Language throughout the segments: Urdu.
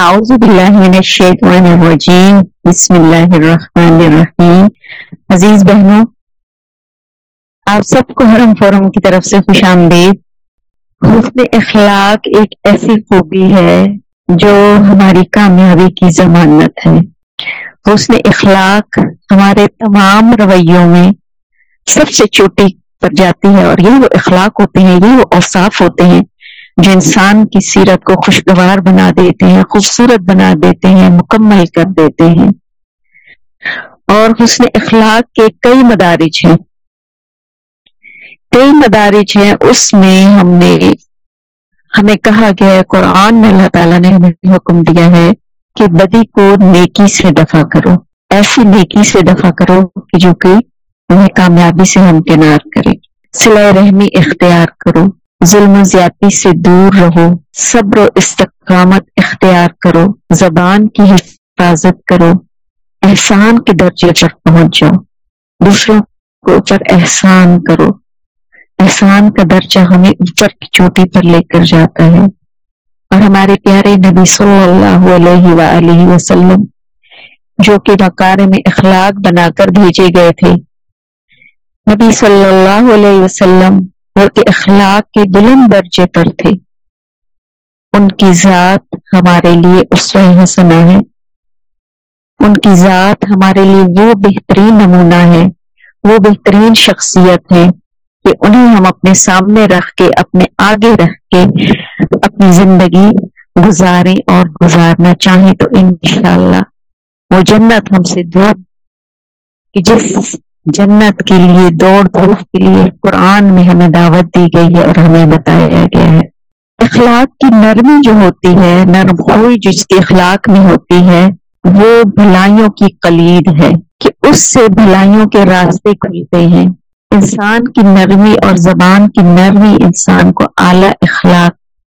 اعوذ باللہ من الشیطان الرجیم، بسم اللہ الرحمن الرحیم. عزیز بہنوں، آپ سب کو حرم فورم کی طرف سے خوش آمدید. حسن اخلاق ایک ایسی خوبی ہے جو ہماری کامیابی کی ضمانت ہے. حسن اخلاق ہمارے تمام رویوں میں سب سے چوٹی پر جاتی ہے اور یہ وہ اخلاق ہوتے ہیں، یہ وہ اوصاف ہوتے ہیں جو انسان کی سیرت کو خوشگوار بنا دیتے ہیں، خوبصورت بنا دیتے ہیں، مکمل کر دیتے ہیں۔ اور حسن اخلاق کے کئی مدارج ہیں۔ کئی مدارج ہیں، اس میں ہم نے، ہمیں کہا گیا ہے، قرآن میں اللہ تعالیٰ نے ہمیں حکم دیا ہے کہ بدی کو نیکی سے دفع کرو۔ ایسی نیکی سے دفع کرو کہ جو کہ انہیں کامیابی سے ہمکنار کرے سلا رحمی اختیار کرو۔ ظلم و زیادتی سے دور رہو، صبر و استقامت اختیار کرو، زبان کی حفاظت کرو، احسان کے درجے پر پہنچ جاؤ۔ دوسروں کو اوپر احسان کرو۔ احسان کا درجہ ہمیں اوپر کی چوٹی پر لے کر جاتا ہے۔ اور ہمارے پیارے نبی صلی اللہ علیہ وآلہ وسلم، جو کہ مکار میں اخلاق بنا کر بھیجے گئے تھے۔ نبی صلی اللہ علیہ وسلم وہ اخلاق کے بلند درجے پر تھے۔ ان کی ذات ہمارے لیے اسوہ حسنہ ہے۔ ان کی ذات ہمارے لیے وہ بہترین نمونہ ہے۔ وہ بہترین شخصیت ہے کہ انہیں ہم اپنے سامنے رکھ کے، اپنے آگے رکھ کے اپنی زندگی گزاریں اور گزارنا چاہیں تو انشاءاللہ وہ جنت ہم سے دور، کہ جس جنت کے لیے، دوڑ دوڑ کے لیے قرآن میں ہمیں دعوت دی گئی ہے اور ہمیں بتایا گیا ہے۔ اخلاق کی نرمی جو ہوتی ہے، نرم خوئی جس کے اخلاق میں ہوتی ہے، وہ بھلائیوں کی قلید ہے کہ اس سے بھلائیوں کے راستے کھلتے ہیں۔ انسان کی نرمی اور زبان کی نرمی انسان کو اعلی اخلاق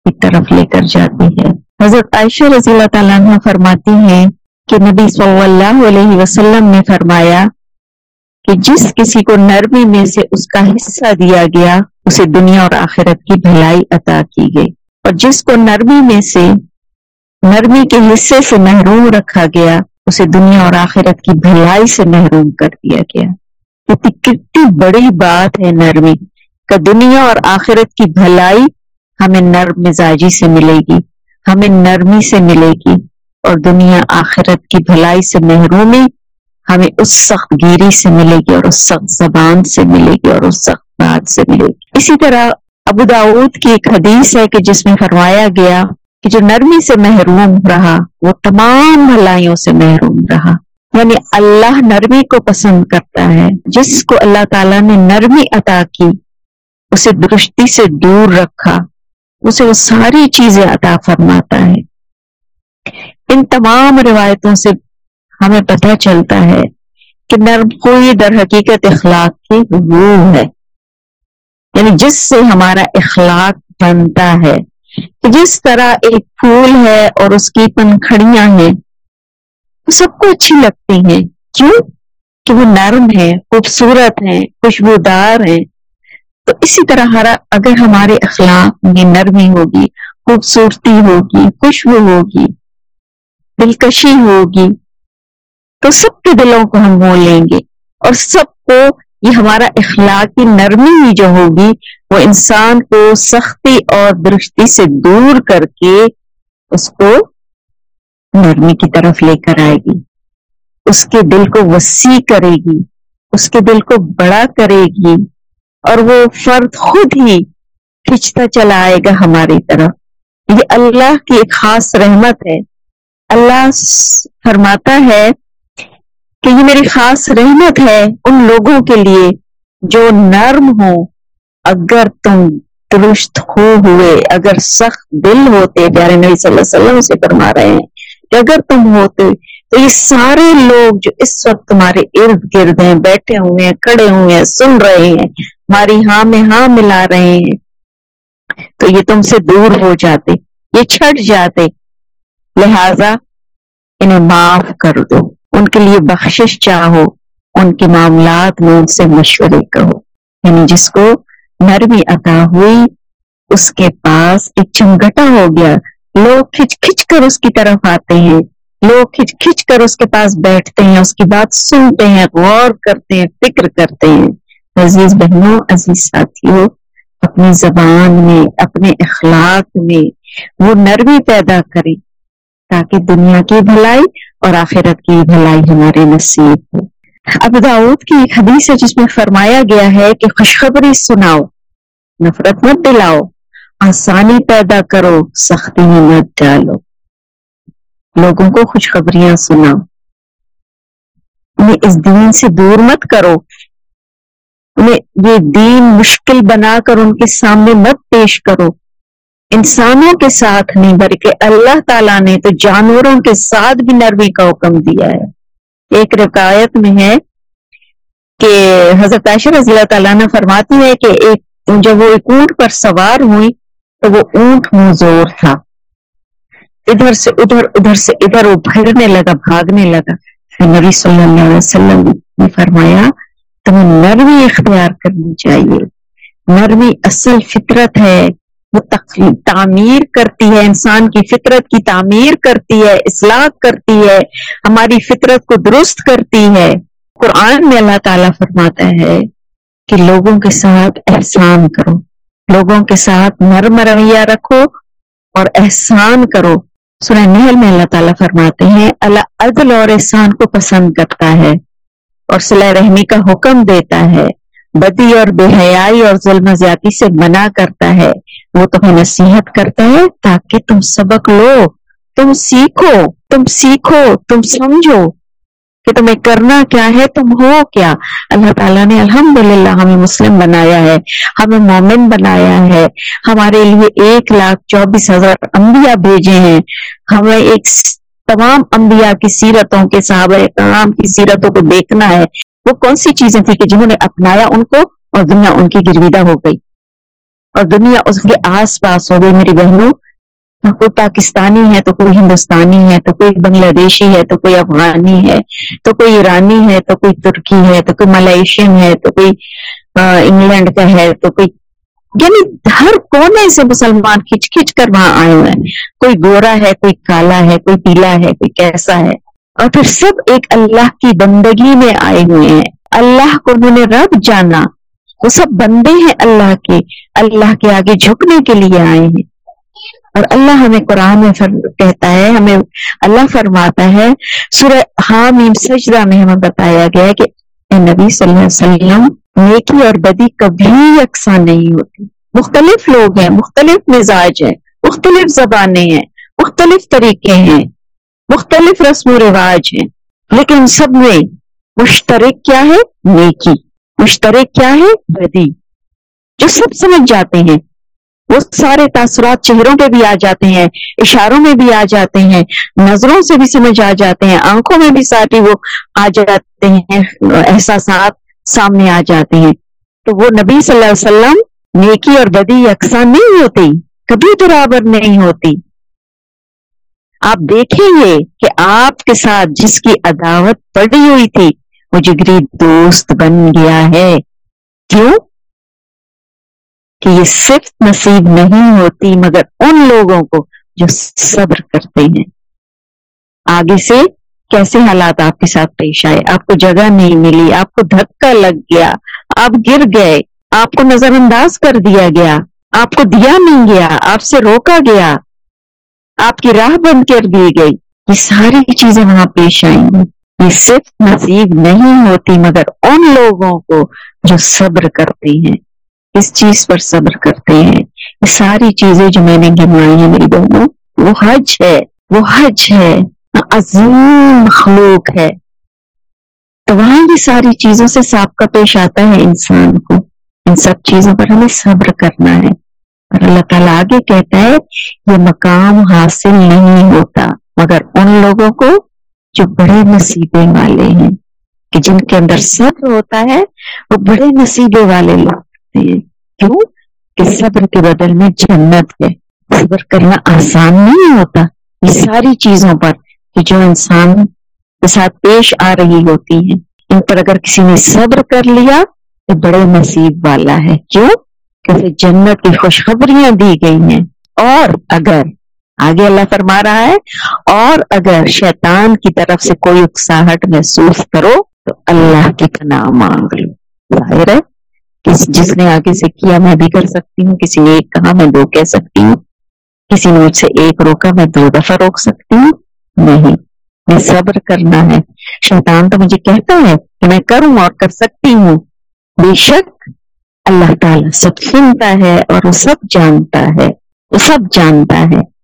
کی طرف لے کر جاتی ہے۔ حضرت عائشہ رضی اللہ تعالیٰ فرماتی ہیں کہ نبی صلی اللہ علیہ وسلم نے فرمایا کہ جس کسی کو نرمی میں سے اس کا حصہ دیا گیا، اسے دنیا اور آخرت کی بھلائی عطا کی گئی۔ اور جس کو نرمی میں سے، نرمی کے حصے سے محروم رکھا گیا، اسے دنیا اور آخرت کی بھلائی سے محروم کر دیا گیا۔ کتنی بڑی بات ہے نرمی کا دنیا اور آخرت کی بھلائی ہمیں نرم مزاجی سے ملے گی، ہمیں نرمی سے ملے گی۔ اور دنیا آخرت کی بھلائی سے محرومی ہمیں اس سخت گیری سے ملے گی اور اس سخت زبان سے ملے گی اور اس سخت بات سے ملے گی۔ اسی طرح ابو داود کی ایک حدیث ہے کہ جس میں فرمایا گیا کہ جو نرمی سے محروم رہا، وہ تمام بھلائیوں سے محروم رہا۔ یعنی اللہ نرمی کو پسند کرتا ہے۔ جس کو اللہ تعالیٰ نے نرمی عطا کی، اسے درستی سے دور رکھا، اسے وہ ساری چیزیں عطا فرماتا ہے۔ ان تمام روایتوں سے ہمیں پتہ چلتا ہے کہ نرم کوئی در حقیقت اخلاق کی وہ ہے۔ یعنی جس سے ہمارا اخلاق بنتا ہے، کہ جس طرح ایک پھول ہے اور اس کی پنکھڑیاں ہیں، وہ سب کو اچھی لگتی ہیں۔ کیوں؟ کہ وہ نرم ہے، خوبصورت ہیں خوشبودار ہیں تو اسی طرح اگر ہمارے اخلاق میں نرمی ہوگی، خوبصورتی ہوگی، خوشبو ہوگی، دلکشی ہوگی تو سب کے دلوں کو ہم مول لیں گے اور سب کو یہ ہمارا اخلاقی نرمی ہی جو ہوگی وہ انسان کو سختی اور درستی سے دور کر کے اس کو نرمی کی طرف لے کر آئے گی۔ اس کے دل کو وسیع کرے گی، اس کے دل کو بڑا کرے گی اور وہ فرد خود ہی کھچتا چلا آئے گا ہماری طرف۔ یہ اللہ کی ایک خاص رحمت ہے۔ اللہ فرماتا ہے کہ یہ میری خاص رحمت ہے ان لوگوں کے لیے جو نرم ہو اگر تم درست ہو ہوئے، اگر سخت دل ہوتے پیارے نبی صلی اللہ علیہ وسلم سے فرما رہے ہیں کہ اگر تم ہوتے تو یہ سارے لوگ جو اس وقت تمہارے ارد گرد ہیں، بیٹھے ہوئے ہیں، کھڑے ہوئے ہیں، سن رہے ہیں، ہماری ہاں میں ہاں ملا رہے ہیں، تو یہ تم سے دور ہو جاتے، یہ چھٹ جاتے، لہذا انہیں معاف کر دو۔ ان کے لیے بخشش چاہو، ان کے معاملات میں ان سے مشورے کرو یعنی جس کو نرمی عطا ہوئی، اس کے پاس ایک چنگٹا ہو گیا۔ لوگ کھچ کھچ کر اس کی طرف آتے ہیں۔ لوگ کھچ کھچ کر اس کے پاس بیٹھتے ہیں، اس کی بات سنتے ہیں، غور کرتے ہیں، فکر کرتے ہیں۔ عزیز بہنوں، عزیز ساتھیوں، اپنی زبان میں، اپنے اخلاق میں وہ نرمی پیدا کرے۔ تاکہ دنیا کی بھلائی اور آخرت کی بھلائی ہمارے نصیب ہو۔ اب داؤد کی ایک حدیث ہے جس میں فرمایا گیا ہے کہ خوشخبری سناؤ، نفرت مت دلاؤ، آسانی پیدا کرو، سختی میں مت ڈالو۔ لوگوں کو خوشخبریاں سنا انہیں اس دین سے دور مت کرو۔ انہیں یہ دین مشکل بنا کر ان کے سامنے مت پیش کرو۔ انسانوں کے ساتھ نہیں، بلکہ اللہ تعالیٰ نے تو جانوروں کے ساتھ بھی نرمی کا حکم دیا ہے۔ ایک روایت میں ہے کہ حضرت عائشہ رضی اللہ تعالیٰ نے فرماتی ہے کہ ایک، جب وہ ایک اونٹ پر سوار ہوئی تو وہ اونٹ مزور تھا۔ ادھر سے ادھر ادھر سے ادھر، وہ پھرنے لگا، بھاگنے لگا۔ پھر نبی صلی اللہ علیہ وسلم نے فرمایا، تمہیں نرمی اختیار کرنی چاہیے۔ نرمی اصل فطرت ہے وہ تعمیر کرتی ہے، انسان کی فطرت کی تعمیر کرتی ہے، اصلاح کرتی ہے، ہماری فطرت کو درست کرتی ہے۔ قرآن میں اللہ تعالیٰ فرماتا ہے کہ لوگوں کے ساتھ احسان کرو، لوگوں کے ساتھ نرم رویہ رکھو اور احسان کرو۔ سورہ نیل میں اللہ تعالیٰ فرماتے ہیں، اللہ عدل اور احسان کو پسند کرتا ہے اور صلاح رحمی کا حکم دیتا ہے۔ بدی اور بے حیائی اور ظلم زیادتی سے منع کرتا ہے۔ وہ تمہیں نصیحت کرتا ہے تاکہ تم سبق لو، تم سیکھو تم سیکھو، تم سمجھو کہ تمہیں کرنا کیا ہے، تم ہو کیا۔ اللہ تعالیٰ نے الحمد ہمیں مسلم بنایا ہے، ہمیں مومن بنایا ہے۔ ہمارے لیے ایک لاکھ چوبیس ہزار انبیاء بھیجے ہیں۔ ہمیں ایک تمام انبیاء کی سیرتوں کے صحابہ تمام کی سیرتوں کو دیکھنا ہے۔ وہ کون سی چیزیں تھی کہ جنہوں نے اپنایا ان کو اور دنیا ان کی گرویدہ ہو گئی؟ اور دنیا اس کے آس پاس ہو گئی میری بہنوں۔ کوئی پاکستانی ہے، تو کوئی ہندوستانی ہے، تو کوئی بنگلہ دیشی ہے، تو کوئی افغانی ہے، تو کوئی ایرانی ہے، تو کوئی ترکی ہے، تو کوئی ملیشین ہے، تو کوئی انگلینڈ کا ہے، تو کوئی یعنی ہر کونے سے مسلمان کھچ کھچ کر وہاں آئے ہوئے ہیں۔ کوئی گورا ہے، کوئی کالا ہے، کوئی پیلا ہے، کوئی کیسا ہے۔ اور پھر سب ایک اللہ کی بندگی میں آئے ہوئے ہیں۔ اللہ کو انہوں نے رب جانا۔ وہ سب بندے ہیں اللہ کے اللہ کے آگے جھکنے کے لیے آئے ہیں۔ اور اللہ ہمیں قرآن میں کہتا ہے، ہمیں اللہ فرماتا ہے، سورہ حامیم سجدہ میں ہمیں بتایا گیا کہ اے نبی صلی اللہ علیہ وسلم، نیکی اور بدی کبھی یکساں نہیں ہوتی۔ مختلف لوگ ہیں، مختلف مزاج ہیں، مختلف زبانیں ہیں، مختلف طریقے ہیں، مختلف رسم و رواج ہیں۔ لیکن سب میں مشترک کیا ہے؟ نیکی۔ مشترک کیا ہے؟ بدی۔ جو سب سمجھ جاتے ہیں، وہ سارے تاثرات چہروں پہ بھی آ جاتے ہیں، اشاروں میں بھی آ جاتے ہیں، نظروں سے بھی سمجھ آ جاتے ہیں، آنکھوں میں بھی ساتھ وہ آ جاتے ہیں، احساسات سامنے آ جاتے ہیں۔ تو وہ نبی صلی اللہ علیہ وسلم نیکی اور بدی یکساں نہیں ہوتی، کبھی برابر نہیں ہوتی۔ آپ دیکھیں گے کہ آپ کے ساتھ جس کی عداوت پڑی ہوئی تھی وہ جگری دوست بن گیا ہے۔ کیوں؟ کہ یہ صرف نصیب نہیں ہوتی، مگر ان لوگوں کو جو صبر کرتے ہیں۔ آگے سے کیسے حالات آپ کے ساتھ پیش آئے؟ آپ کو جگہ نہیں ملی، آپ کو دھکا لگ گیا، آپ گر گئے، آپ کو نظر انداز کر دیا گیا، آپ کو دیا نہیں گیا، آپ سے روکا گیا، آپ کی راہ بند کر دی گئی۔ یہ ساری چیزیں وہاں پیش آئیں۔ گی یہ صرف نصیب نہیں ہوتی، مگر ان لوگوں کو جو صبر کرتے ہیں، اس چیز پر صبر کرتے ہیں۔ یہ ساری چیزیں جو میں نے گنوائی ہیں میری بہنوں، وہ حج ہے، وہ حج ہے عظیم مخلوق ہے۔ تو وہاں یہ ساری چیزوں سے سابقہ پیش آتا ہے انسان کو۔ ان سب چیزوں پر ہمیں صبر کرنا ہے۔ اور اللہ تعالیٰ آگے کہتا ہے، یہ مقام حاصل نہیں ہوتا، مگر ان لوگوں کو جو بڑے نصیبے والے ہیں، کہ جن کے اندر صبر ہوتا ہے، وہ بڑے نصیبے والے لوگ کیوں؟ کہ صبر کے بدل میں جنت ہے۔ صبر کرنا آسان نہیں ہوتا۔ یہ ساری چیزوں پر کہ جو انسان کے ساتھ پیش آ رہی ہوتی ہیں، ان پر اگر کسی نے صبر کر لیا تو بڑے نصیب والا ہے۔ کیوں؟ کہ جنت کی خوشخبریاں دی گئی ہیں۔ اور اگر آگے اللہ فرما رہا ہے، اور اگر شیطان کی طرف سے کوئی اکساہٹ محسوس کرو، تو اللہ کی پناہ مانگ لو۔ ظاہر ہے جس نے آگے سے کیا میں بھی کر سکتی ہوں، کسی نے ایک کہا میں دو کہہ سکتی ہوں۔ کسی نے مجھ سے ایک روکا میں دو دفعہ روک سکتی ہوں۔ نہیں، میں صبر کرنا ہے۔ شیطان تو مجھے کہتا ہے کہ میں کروں اور کر سکتی ہوں۔ بے شک، اللہ تعالیٰ سب سنتا ہے اور وہ سب جانتا ہے۔ وہ سب جانتا ہے۔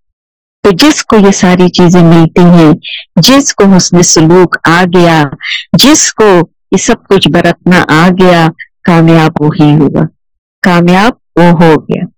تو جس کو یہ ساری چیزیں ملتی ہیں، جس کو حسن سلوک آ گیا، جس کو یہ سب کچھ برتنا آ گیا، کامیاب وہی ہوا کامیاب وہ ہو گیا۔